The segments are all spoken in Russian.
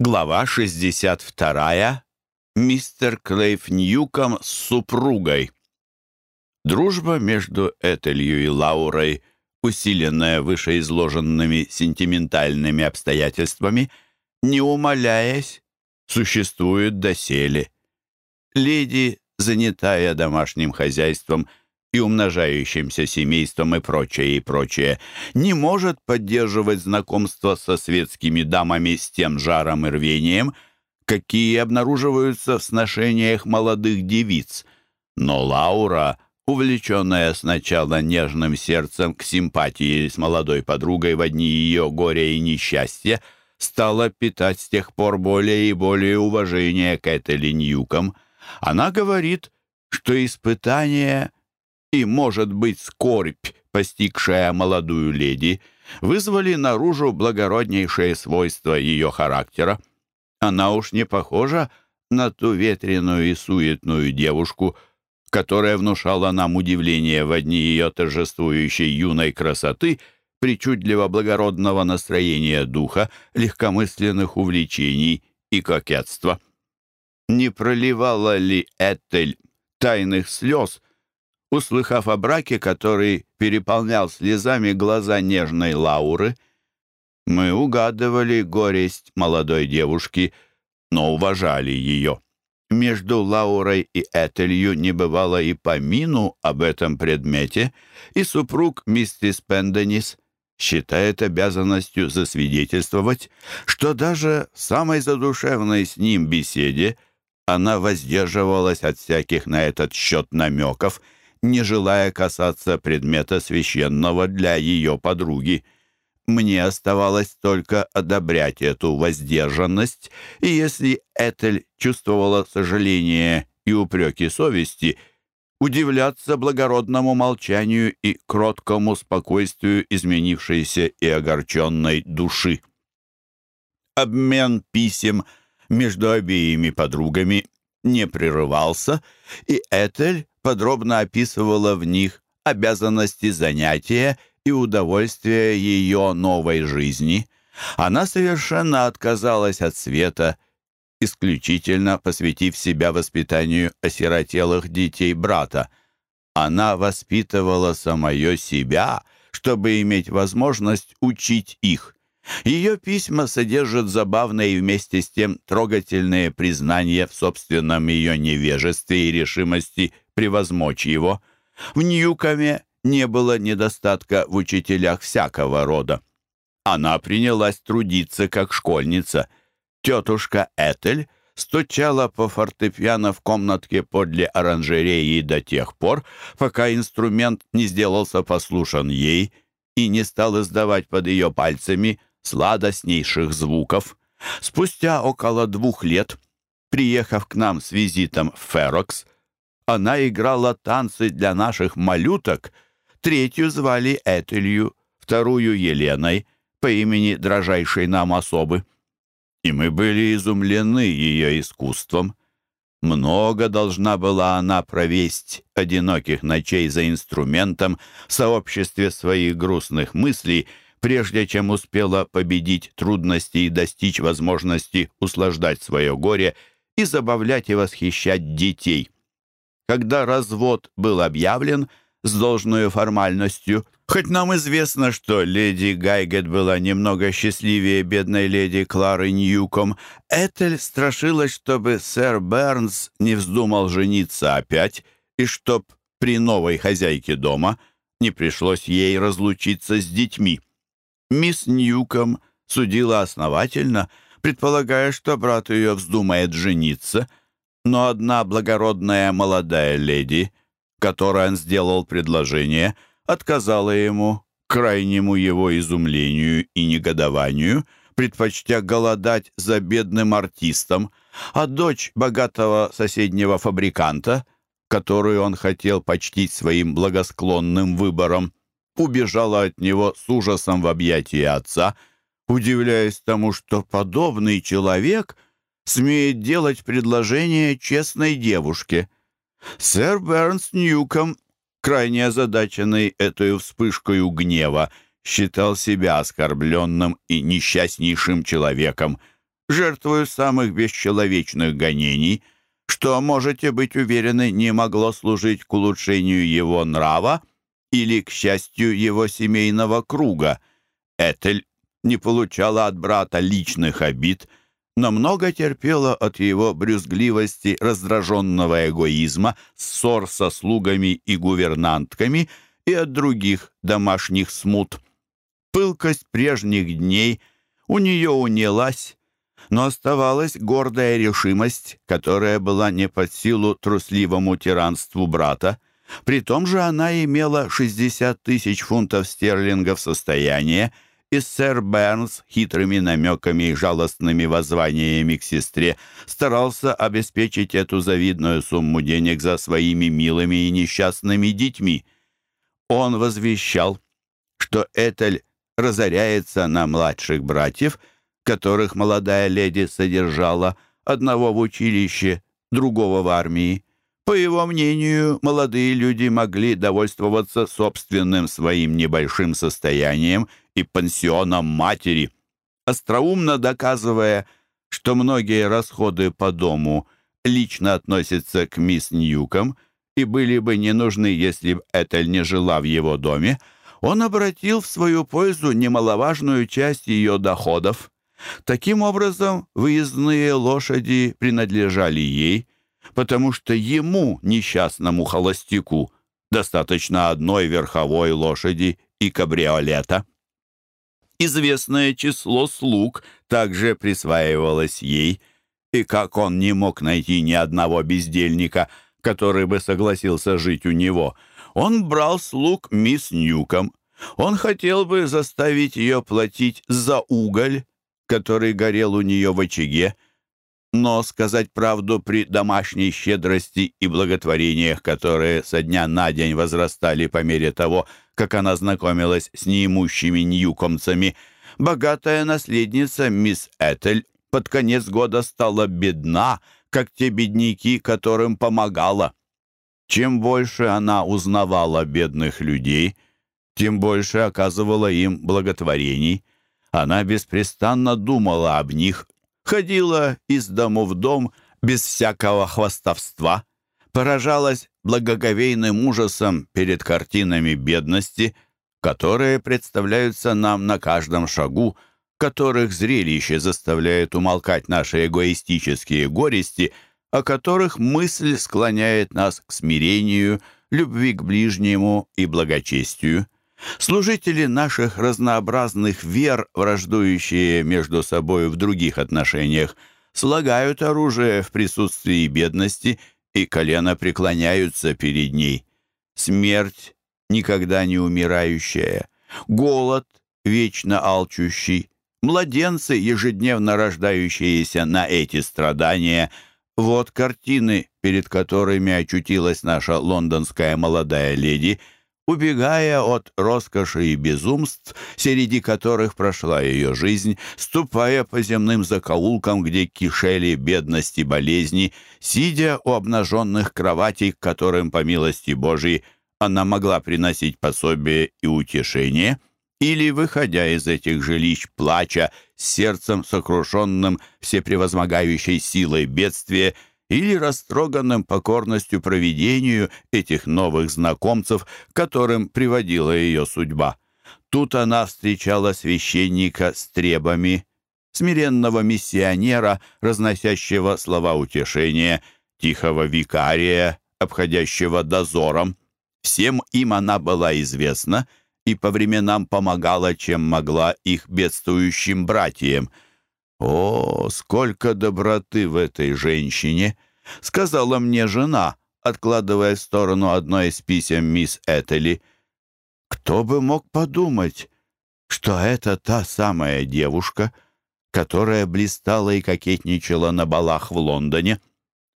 Глава 62. Мистер Клейф Ньюком с супругой. Дружба между Этелью и Лаурой, усиленная вышеизложенными сентиментальными обстоятельствами, не умаляясь, существует доселе. Леди, занятая домашним хозяйством, и умножающимся семейством и прочее, и прочее, не может поддерживать знакомство со светскими дамами с тем жаром и рвением, какие обнаруживаются в сношениях молодых девиц. Но Лаура, увлеченная сначала нежным сердцем к симпатии с молодой подругой в одни ее горя и несчастья, стала питать с тех пор более и более уважение к Этели Ньюком. Она говорит, что испытание и, может быть, скорбь, постигшая молодую леди, вызвали наружу благороднейшие свойства ее характера. Она уж не похожа на ту ветреную и суетную девушку, которая внушала нам удивление в одни ее торжествующей юной красоты, причудливо благородного настроения духа, легкомысленных увлечений и кокетства. Не проливала ли Этель тайных слез, услыхав о браке, который переполнял слезами глаза нежной Лауры. Мы угадывали горесть молодой девушки, но уважали ее. Между Лаурой и Этелью не бывало и помину об этом предмете, и супруг миссис Пенденис считает обязанностью засвидетельствовать, что даже в самой задушевной с ним беседе она воздерживалась от всяких на этот счет намеков — не желая касаться предмета священного для ее подруги. Мне оставалось только одобрять эту воздержанность, и если Этель чувствовала сожаление и упреки совести, удивляться благородному молчанию и кроткому спокойствию изменившейся и огорченной души. Обмен писем между обеими подругами не прерывался, и Этель подробно описывала в них обязанности занятия и удовольствия ее новой жизни. Она совершенно отказалась от света, исключительно посвятив себя воспитанию осиротелых детей брата. Она воспитывала самое себя, чтобы иметь возможность учить их. Ее письма содержат забавные и вместе с тем трогательные признания в собственном ее невежестве и решимости превозмочь его. В Ньюкоме не было недостатка в учителях всякого рода. Она принялась трудиться как школьница. Тетушка Этель стучала по фортепиано в комнатке подле оранжереи до тех пор, пока инструмент не сделался послушан ей и не стал издавать под ее пальцами сладостнейших звуков. Спустя около двух лет, приехав к нам с визитом в Ферокс, она играла танцы для наших малюток. Третью звали Этелью, вторую — Еленой, по имени дрожайшей нам особы. И мы были изумлены ее искусством. Много должна была она провесть одиноких ночей за инструментом в сообществе своих грустных мыслей, прежде чем успела победить трудности и достичь возможности услаждать свое горе и забавлять и восхищать детей. Когда развод был объявлен с должной формальностью, хоть нам известно, что леди Гайгет была немного счастливее бедной леди Клары Ньюком, Этель страшилась, чтобы сэр Бернс не вздумал жениться опять, и чтоб при новой хозяйке дома не пришлось ей разлучиться с детьми. Мисс Ньюком судила основательно, предполагая, что брат ее вздумает жениться — но одна благородная молодая леди, которой он сделал предложение, отказала ему, крайнему его изумлению и негодованию, предпочтя голодать за бедным артистом, а дочь богатого соседнего фабриканта, которую он хотел почтить своим благосклонным выбором, убежала от него с ужасом в объятия отца, удивляясь тому, что подобный человек — смеет делать предложение честной девушке. Сэр Бернс Ньюком, крайне озадаченный этой вспышкой гнева, считал себя оскорбленным и несчастнейшим человеком. жертвою самых бесчеловечных гонений, что, можете быть уверены, не могло служить к улучшению его нрава или к счастью его семейного круга. Этель не получала от брата личных обид, но много терпела от его брюзгливости, раздраженного эгоизма, ссор со слугами и гувернантками и от других домашних смут. Пылкость прежних дней у нее унялась, но оставалась гордая решимость, которая была не под силу трусливому тиранству брата. При том же она имела 60 тысяч фунтов стерлингов состояния, и сэр Бернс хитрыми намеками и жалостными воззваниями к сестре старался обеспечить эту завидную сумму денег за своими милыми и несчастными детьми. Он возвещал, что Этель разоряется на младших братьев, которых молодая леди содержала, одного в училище, другого в армии. По его мнению, молодые люди могли довольствоваться собственным своим небольшим состоянием и пансионом матери, остроумно доказывая, что многие расходы по дому лично относятся к мисс Ньюком и были бы не нужны, если бы Этель не жила в его доме, он обратил в свою пользу немаловажную часть ее доходов. Таким образом, выездные лошади принадлежали ей, потому что ему, несчастному холостяку, достаточно одной верховой лошади и кабриолета. Известное число слуг также присваивалось ей, и как он не мог найти ни одного бездельника, который бы согласился жить у него – он брал слуг мисс Ньюком. Он хотел бы заставить ее платить за уголь, который горел у нее в очаге, но, сказать правду, при домашней щедрости и благотворениях, которые со дня на день возрастали по мере того, как она знакомилась с неимущими ньюкомцами, богатая наследница мисс Этель под конец года стала бедна, как те бедняки, которым помогала. Чем больше она узнавала бедных людей, тем больше оказывала им благотворений. Она беспрестанно думала об них, ходила из дома в дом без всякого хвастовства, поражалась благоговейным ужасом перед картинами бедности, которые представляются нам на каждом шагу, которых зрелище заставляет умолкать наши эгоистические горести – о которых мысль склоняет нас к смирению, любви к ближнему и благочестию. Служители наших разнообразных вер, враждующие между собой в других отношениях, слагают оружие в присутствии бедности и колено преклоняются перед ней. Смерть, никогда не умирающая, голод, вечно алчущий, младенцы, ежедневно рождающиеся на эти страдания – вот картины, перед которыми очутилась наша лондонская молодая леди, убегая от роскоши и безумств, среди которых прошла ее жизнь, ступая по земным закоулкам, где кишели бедности и болезни, сидя у обнаженных кроватей, к которым, по милости Божией, она могла приносить пособие и утешение — или, выходя из этих жилищ, плача, сердцем сокрушенным всепревозмогающей силой бедствия, или растроганным покорностью провидению этих новых знакомцев, которым приводила ее судьба. Тут она встречала священника с требами, смиренного миссионера, разносящего слова утешения, тихого викария, обходящего дозором. Всем им она была известна — и по временам помогала, чем могла, их бедствующим братьям. «О, сколько доброты в этой женщине!» — сказала мне жена, откладывая в сторону одно из писем мисс Этели. «Кто бы мог подумать, что это та самая девушка, которая блистала и кокетничала на балах в Лондоне?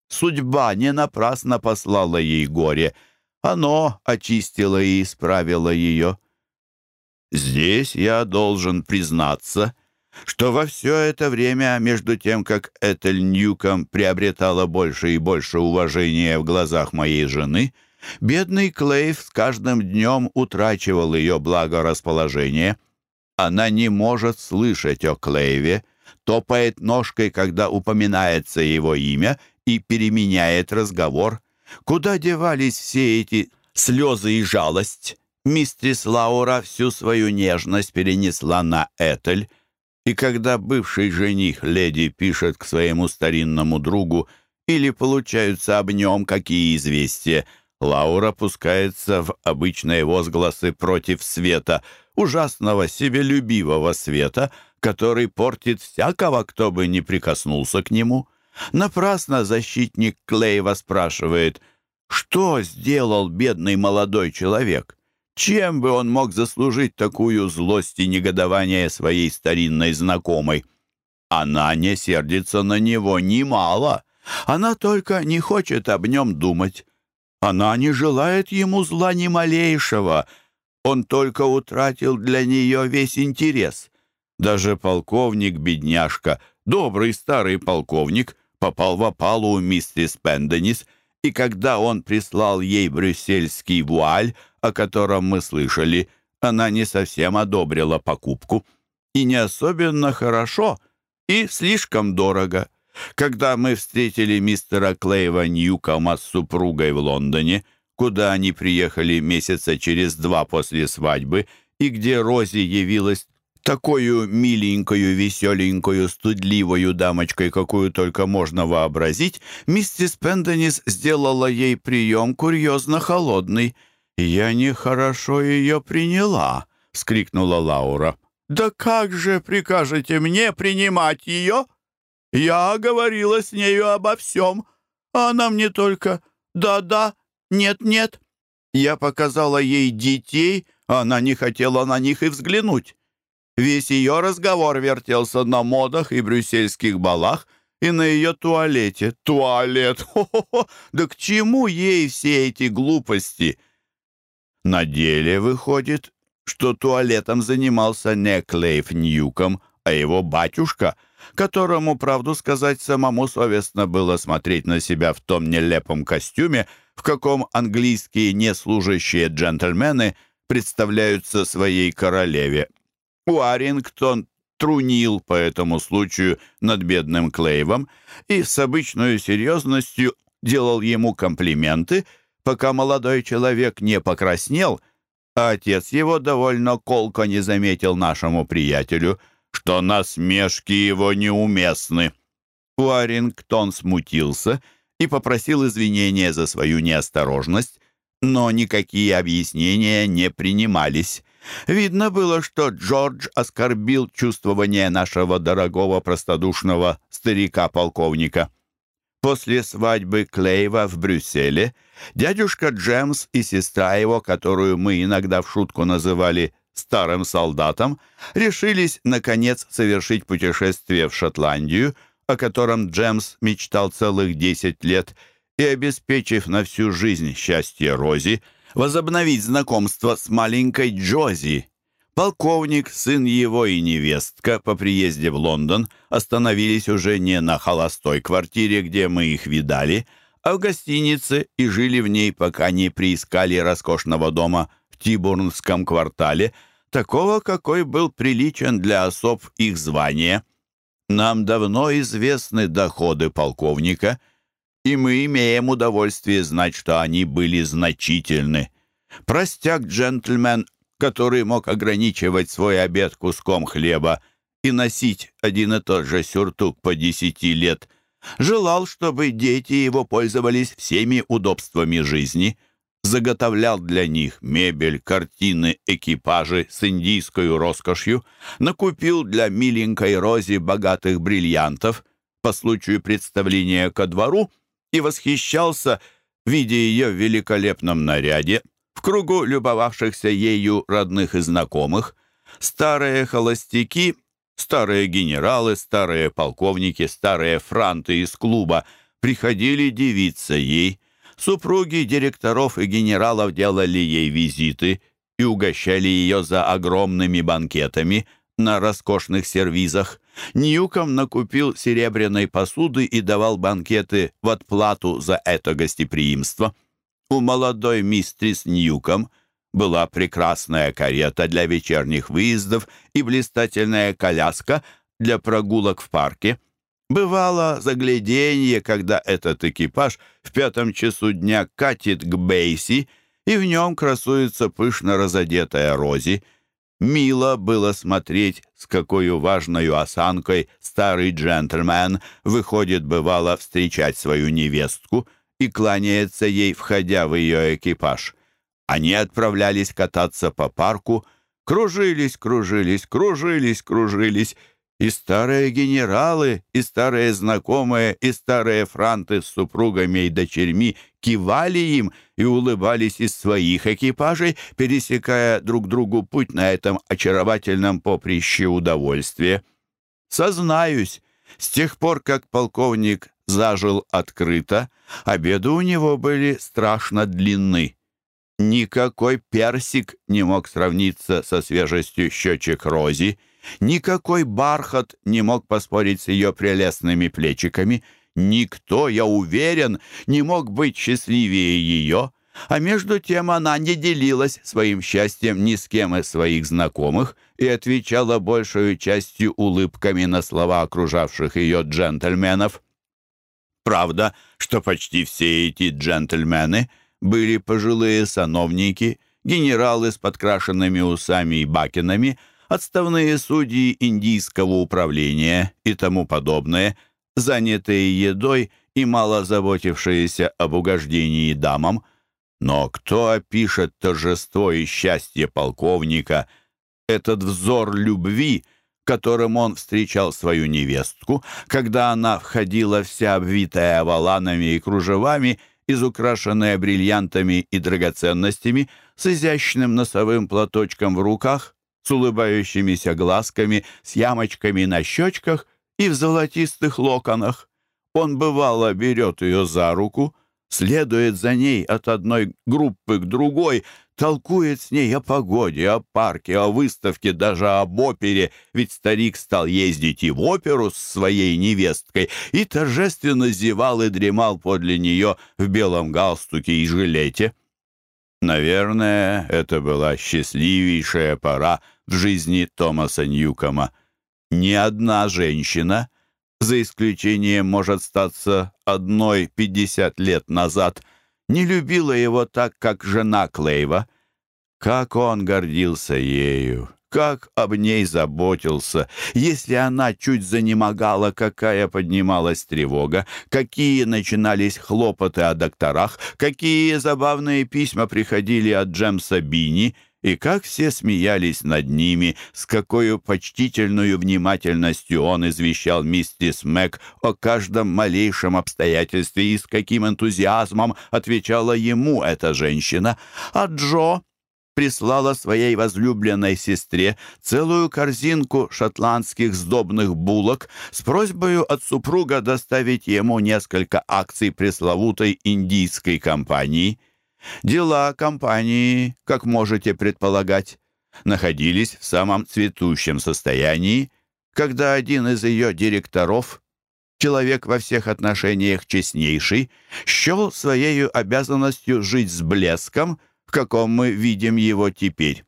Судьба не напрасно послала ей горе, оно очистило и исправило ее». Здесь я должен признаться, что во все это время, между тем, как Этель Ньюком приобретала больше и больше уважения в глазах моей жены, бедный Клейв с каждым днем утрачивал ее благорасположение. Она не может слышать о Клейве, топает ножкой, когда упоминается его имя, и переменяет разговор. Куда девались все эти слезы и жалость? Мистрис Лаура всю свою нежность перенесла на Этель, и когда бывший жених леди пишет к своему старинному другу или получаются об нем какие известия, Лаура пускается в обычные возгласы против света, ужасного себелюбивого света, который портит всякого, кто бы не прикоснулся к нему. Напрасно защитник Клейва спрашивает, что сделал бедный молодой человек? Чем бы он мог заслужить такую злость и негодование своей старинной знакомой? Она не сердится на него немало. Она только не хочет об нем думать. Она не желает ему зла ни малейшего. Он только утратил для нее весь интерес. Даже полковник-бедняжка, добрый старый полковник, попал в опалу у миссис Пенденис, и когда он прислал ей брюссельский вуаль, о котором мы слышали, она не совсем одобрила покупку. И не особенно хорошо, и слишком дорого. Когда мы встретили мистера Клейва Ньюкома с супругой в Лондоне, куда они приехали месяца через два после свадьбы, и где Рози явилась такую миленькую, веселенькую, студливую дамочкой, какую только можно вообразить, миссис Пенденис сделала ей прием курьезно холодный — «Я нехорошо ее приняла», — вскрикнула Лаура. «Да как же прикажете мне принимать ее? Я говорила с нею обо всем, а она мне только «да-да», «нет-нет». Я показала ей детей, а она не хотела на них и взглянуть. Весь ее разговор вертелся на модах и брюссельских балах, и на ее туалете. Туалет! Хо-хо-хо! Да к чему ей все эти глупости?» На деле выходит, что туалетом занимался не Клейф Ньюком, а его батюшка, которому, правду сказать, самому совестно было смотреть на себя в том нелепом костюме, в каком английские неслужащие джентльмены представляются своей королеве. Уарингтон трунил по этому случаю над бедным Клейвом и с обычной серьезностью делал ему комплименты — пока молодой человек не покраснел, а отец его довольно колко не заметил нашему приятелю, что насмешки его неуместны. Уарингтон смутился и попросил извинения за свою неосторожность, но никакие объяснения не принимались. Видно было, что Джордж оскорбил чувствование нашего дорогого простодушного старика-полковника. После свадьбы Клейва в Брюсселе дядюшка Джемс и сестра его, которую мы иногда в шутку называли «старым солдатом», решились, наконец, совершить путешествие в Шотландию, о котором Джемс мечтал целых десять лет, и, обеспечив на всю жизнь счастье Рози, возобновить знакомство с маленькой Джози, Полковник, сын его и невестка по приезде в Лондон остановились уже не на холостой квартире, где мы их видали, а в гостинице и жили в ней, пока не приискали роскошного дома в Тибурнском квартале, такого, какой был приличен для особ их звания. Нам давно известны доходы полковника, и мы имеем удовольствие знать, что они были значительны. Простяк джентльмен который мог ограничивать свой обед куском хлеба и носить один и тот же сюртук по десяти лет, желал, чтобы дети его пользовались всеми удобствами жизни, заготовлял для них мебель, картины, экипажи с индийской роскошью, накупил для миленькой Рози богатых бриллиантов по случаю представления ко двору и восхищался, видя ее в великолепном наряде, кругу любовавшихся ею родных и знакомых, старые холостяки, старые генералы, старые полковники, старые франты из клуба приходили дивиться ей. Супруги директоров и генералов делали ей визиты и угощали ее за огромными банкетами на роскошных сервизах. Ньюком накупил серебряной посуды и давал банкеты в отплату за это гостеприимство. У молодой мистрис Ньюком была прекрасная карета для вечерних выездов и блистательная коляска, для прогулок в парке. Бывало загляденье, когда этот экипаж в пятом часу дня катит к Бейси, и в нем красуется пышно разодетая Рози. Мило было смотреть, с какой важной осанкой старый джентльмен выходит, бывало, встречать свою невестку и кланяется ей, входя в ее экипаж. Они отправлялись кататься по парку, кружились, кружились, кружились, кружились, и старые генералы, и старые знакомые, и старые франты с супругами и дочерьми кивали им и улыбались из своих экипажей, пересекая друг другу путь на этом очаровательном поприще удовольствия. Сознаюсь, с тех пор, как полковник зажил открыто, обеды у него были страшно длинны. Никакой персик не мог сравниться со свежестью щечек Рози, никакой бархат не мог поспорить с ее прелестными плечиками, никто, я уверен, не мог быть счастливее ее, а между тем она не делилась своим счастьем ни с кем из своих знакомых и отвечала большую частью улыбками на слова окружавших ее джентльменов. Правда, что почти все эти джентльмены — были пожилые сановники, генералы с подкрашенными усами и бакенами, отставные судьи индийского управления и тому подобное, занятые едой и мало заботившиеся об угождении дамам. Но кто опишет торжество и счастье полковника, этот взор любви, которым он встречал свою невестку, когда она входила вся обвитая воланами и кружевами, изукрашенная бриллиантами и драгоценностями, с изящным носовым платочком в руках, с улыбающимися глазками, с ямочками на щечках и в золотистых локонах. Он бывало берет ее за руку, следует за ней от одной группы к другой, толкует с ней о погоде, о парке, о выставке, даже об опере, ведь старик стал ездить и в оперу с своей невесткой, и торжественно зевал и дремал подле нее в белом галстуке и жилете. Наверное, это была счастливейшая пора в жизни Томаса Ньюкома. Ни одна женщина, за исключением, может статься одной пятьдесят лет назад — не любила его так, как жена Клейва. Как он гордился ею, как об ней заботился. Если она чуть занемогала, какая поднималась тревога, какие начинались хлопоты о докторах, какие забавные письма приходили от Джемса Бини — и как все смеялись над ними, с какой почтительной внимательностью он извещал миссис Мэг о каждом малейшем обстоятельстве и с каким энтузиазмом отвечала ему эта женщина. А Джо прислала своей возлюбленной сестре целую корзинку шотландских сдобных булок с просьбой от супруга доставить ему несколько акций пресловутой индийской компании — Дела компании, как можете предполагать, находились в самом цветущем состоянии, когда один из ее директоров, человек во всех отношениях честнейший, счел своей обязанностью жить с блеском, в каком мы видим его теперь.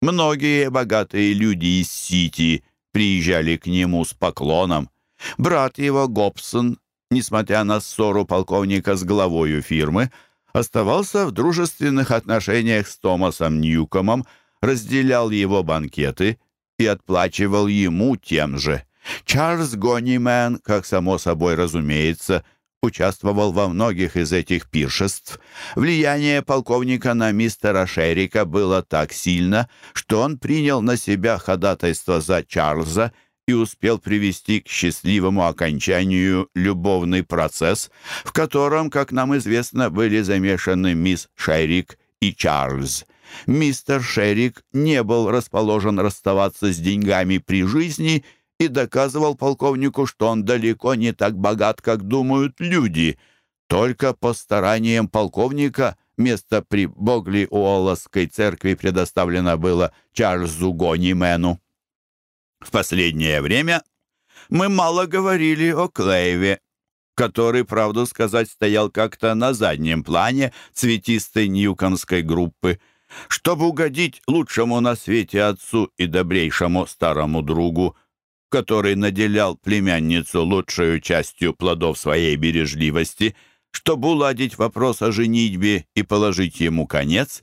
Многие богатые люди из Сити приезжали к нему с поклоном. Брат его, Гобсон, несмотря на ссору полковника с главою фирмы, оставался в дружественных отношениях с Томасом Ньюкомом, разделял его банкеты и отплачивал ему тем же. Чарльз Гонимен, как само собой разумеется, участвовал во многих из этих пиршеств. Влияние полковника на мистера Шерика было так сильно, что он принял на себя ходатайство за Чарльза и успел привести к счастливому окончанию любовный процесс, в котором, как нам известно, были замешаны мисс Шерик и Чарльз. Мистер Шерик не был расположен расставаться с деньгами при жизни и доказывал полковнику, что он далеко не так богат, как думают люди. Только по стараниям полковника место при Богли-Уолласской церкви предоставлено было Чарльзу Гонимену. В последнее время мы мало говорили о Клейве, который, правду сказать, стоял как-то на заднем плане цветистой ньюкомской группы. Чтобы угодить лучшему на свете отцу и добрейшему старому другу, который наделял племянницу лучшей частью плодов своей бережливости, чтобы уладить вопрос о женитьбе и положить ему конец,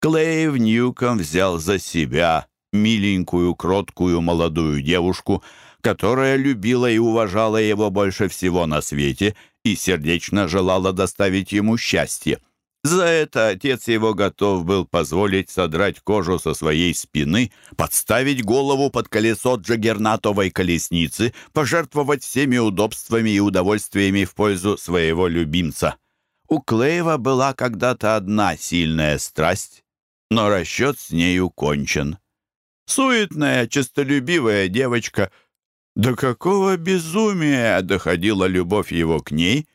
Клейв Ньюком взял за себя миленькую, кроткую молодую девушку, которая любила и уважала его больше всего на свете и сердечно желала доставить ему счастье. За это отец его готов был позволить содрать кожу со своей спины, подставить голову под колесо джаггернатовой колесницы, пожертвовать всеми удобствами и удовольствиями в пользу своего любимца. У Клейва была когда-то одна сильная страсть, но расчет с нею кончен. Суетная, честолюбивая девочка. До какого безумия доходила любовь его к ней?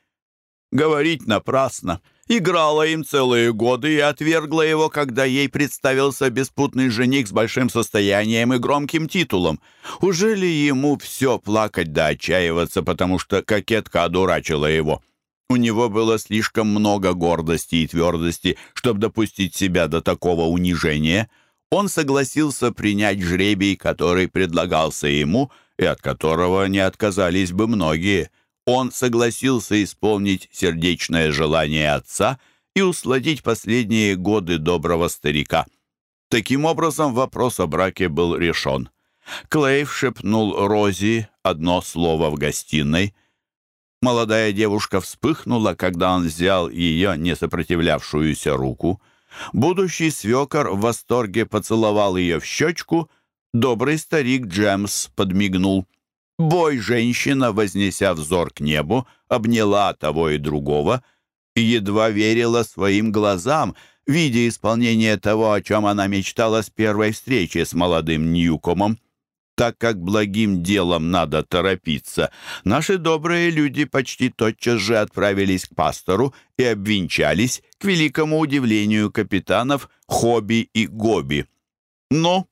Говорить напрасно — играла им целые годы и отвергла его, когда ей представился беспутный жених с большим состоянием и громким титулом. Уже ли ему все плакать да отчаиваться, потому что кокетка одурачила его? У него было слишком много гордости и твердости, чтобы допустить себя до такого унижения. Он согласился принять жребий, который предлагался ему, и от которого не отказались бы многие — он согласился исполнить сердечное желание отца и усладить последние годы доброго старика. Таким образом, вопрос о браке был решен. Клейв шепнул Рози одно слово в гостиной. Молодая девушка вспыхнула, когда он взял ее несопротивлявшуюся руку. Будущий свекор в восторге поцеловал ее в щечку. Добрый старик Джемс подмигнул. Бой женщина, вознеся взор к небу, обняла того и другого и едва верила своим глазам, видя исполнение того, о чем она мечтала с первой встречи с молодым Ньюкомом. Так как благим делом надо торопиться, наши добрые люди почти тотчас же отправились к пастору и обвенчались, к великому удивлению капитанов Хобби и Гоби. Но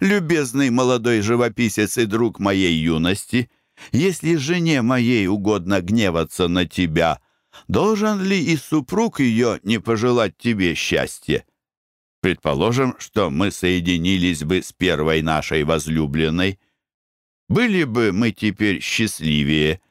любезный молодой живописец и друг моей юности, если жене моей угодно гневаться на тебя, должен ли и супруг ее не пожелать тебе счастья? Предположим, что мы соединились бы с первой нашей возлюбленной. Были бы мы теперь счастливее?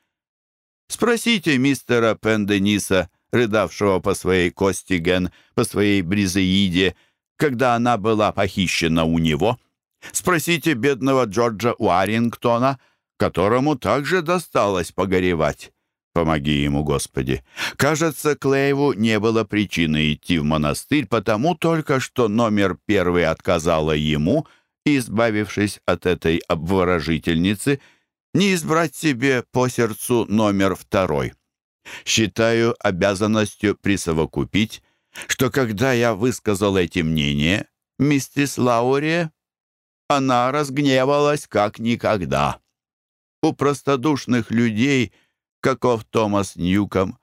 Спросите мистера Пендениса, рыдавшего по своей Костиген, по своей Бризеиде, когда она была похищена у него — Спросите бедного Джорджа Уарингтона, которому также досталось погоревать. Помоги ему, Господи. Кажется, Клейву не было причины идти в монастырь, потому только что номер первый отказала ему, избавившись от этой обворожительницы, не избрать себе по сердцу номер второй. Считаю обязанностью присовокупить, что когда я высказал эти мнения, миссис Лаурия она разгневалась как никогда. У простодушных людей, каков Томас Ньюком,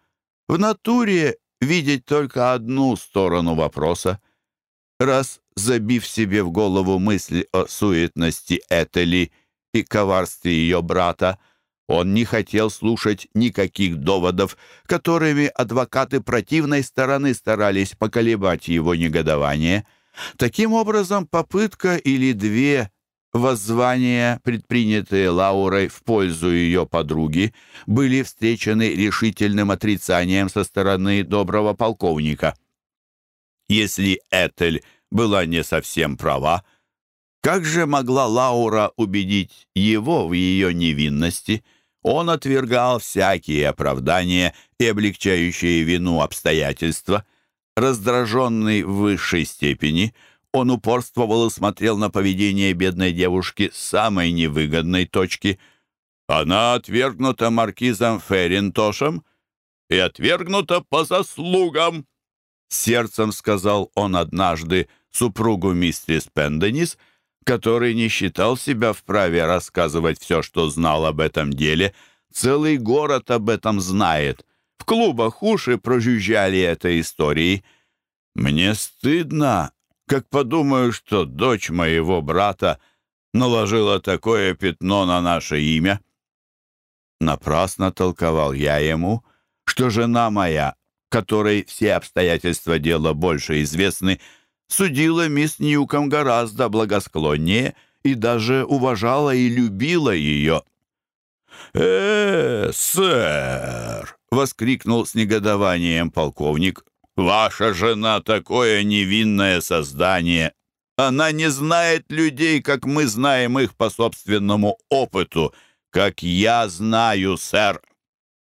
в натуре видеть только одну сторону вопроса. Раз забив себе в голову мысль о суетности Этели и коварстве ее брата, он не хотел слушать никаких доводов, которыми адвокаты противной стороны старались поколебать его негодование — Таким образом, попытка или две воззвания, предпринятые Лаурой в пользу ее подруги, были встречены решительным отрицанием со стороны доброго полковника. Если Этель была не совсем права, как же могла Лаура убедить его в ее невинности? Он отвергал всякие оправдания и облегчающие вину обстоятельства – Раздраженный в высшей степени, он упорствовал и смотрел на поведение бедной девушки с самой невыгодной точки. Она отвергнута маркизом Ферринтошем и отвергнута по заслугам. Сердцем сказал он однажды супругу мистерис Пенденис, который не считал себя вправе рассказывать все, что знал об этом деле. Целый город об этом знает. В клубах уши прожужжали этой историей. Мне стыдно, как подумаю, что дочь моего брата наложила такое пятно на наше имя. Напрасно толковал я ему, что жена моя, которой все обстоятельства дела больше известны, судила мисс Ньюком гораздо благосклоннее и даже уважала и любила ее. «Э, сэр!» — воскликнул с негодованием полковник. «Ваша жена такое невинное создание! Она не знает людей, как мы знаем их по собственному опыту, как я знаю, сэр!»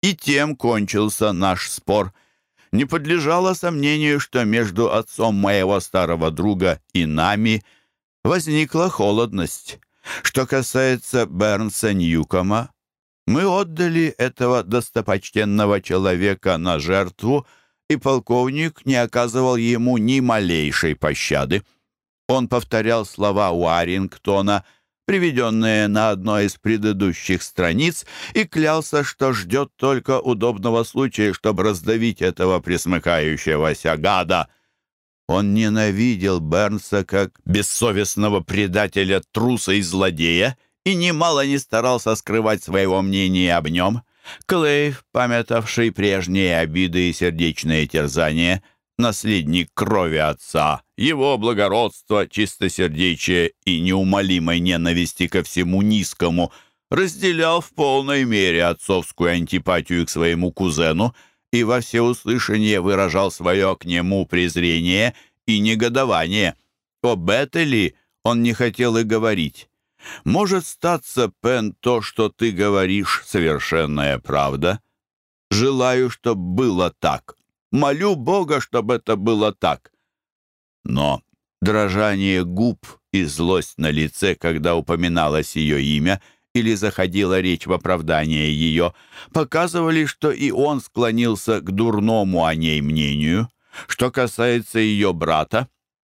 И тем кончился наш спор. Не подлежало сомнению, что между отцом моего старого друга и нами возникла холодность. Что касается Бернса Ньюкома, мы отдали этого достопочтенного человека на жертву, и полковник не оказывал ему ни малейшей пощады. Он повторял слова Уарингтона — приведенные на одной из предыдущих страниц, и клялся, что ждет только удобного случая, чтобы раздавить этого присмыкающегося гада. Он ненавидел Бернса как бессовестного предателя, труса и злодея, и немало не старался скрывать своего мнения об нем. Клейв, памятавший прежние обиды и сердечные терзания, наследник крови отца, его благородство, чистосердечие и неумолимой ненависти ко всему низкому, разделял в полной мере отцовскую антипатию к своему кузену и во всеуслышание выражал свое к нему презрение и негодование. О Беттели он не хотел и говорить. «Может статься, Пен, то, что ты говоришь, совершенная правда. Желаю, чтобы было так. Молю Бога, чтобы это было так. Но дрожание губ и злость на лице, когда упоминалось ее имя или заходила речь в оправдание ее, показывали, что и он склонился к дурному о ней мнению. Что касается ее брата,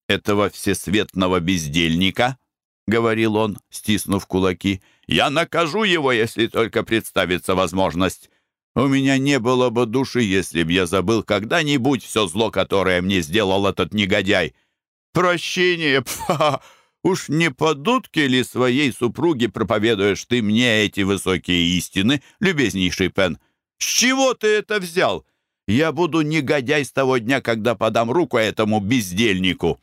этого всесветного бездельника, — говорил он, стиснув кулаки, — я накажу его, если только представится возможность. У меня не было бы души, если б я забыл когда-нибудь все зло, которое мне сделал этот негодяй. Прощение, пфа! Уж не по дудке ли своей супруге проповедуешь ты мне эти высокие истины, любезнейший Пен? С чего ты это взял? Я буду негодяй с того дня, когда подам руку этому бездельнику».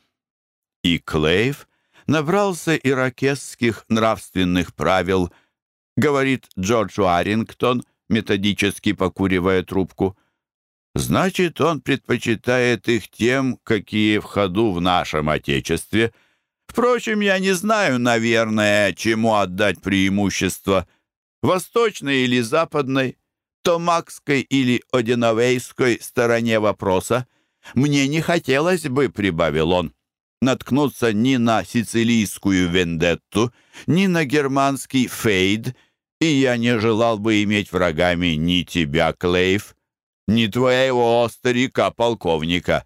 И Клейв набрался иракесских нравственных правил, говорит Джордж Уарингтон, методически покуривая трубку. Значит, он предпочитает их тем, какие в ходу в нашем Отечестве. Впрочем, я не знаю, наверное, чему отдать преимущество. Восточной или западной, томакской или одиновейской стороне вопроса. Мне не хотелось бы, прибавил он, наткнуться ни на сицилийскую вендетту, ни на германский фейд — и я не желал бы иметь врагами ни тебя, Клейв, ни твоего старика-полковника.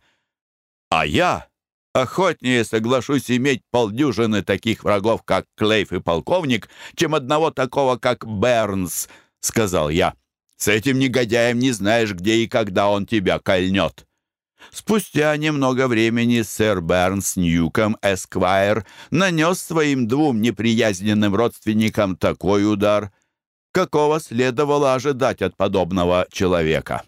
А я охотнее соглашусь иметь полдюжины таких врагов, как Клейв и полковник, чем одного такого, как Бернс, — сказал я. С этим негодяем не знаешь, где и когда он тебя кольнет. Спустя немного времени сэр Бернс Ньюком Эсквайр нанес своим двум неприязненным родственникам такой удар, какого следовало ожидать от подобного человека.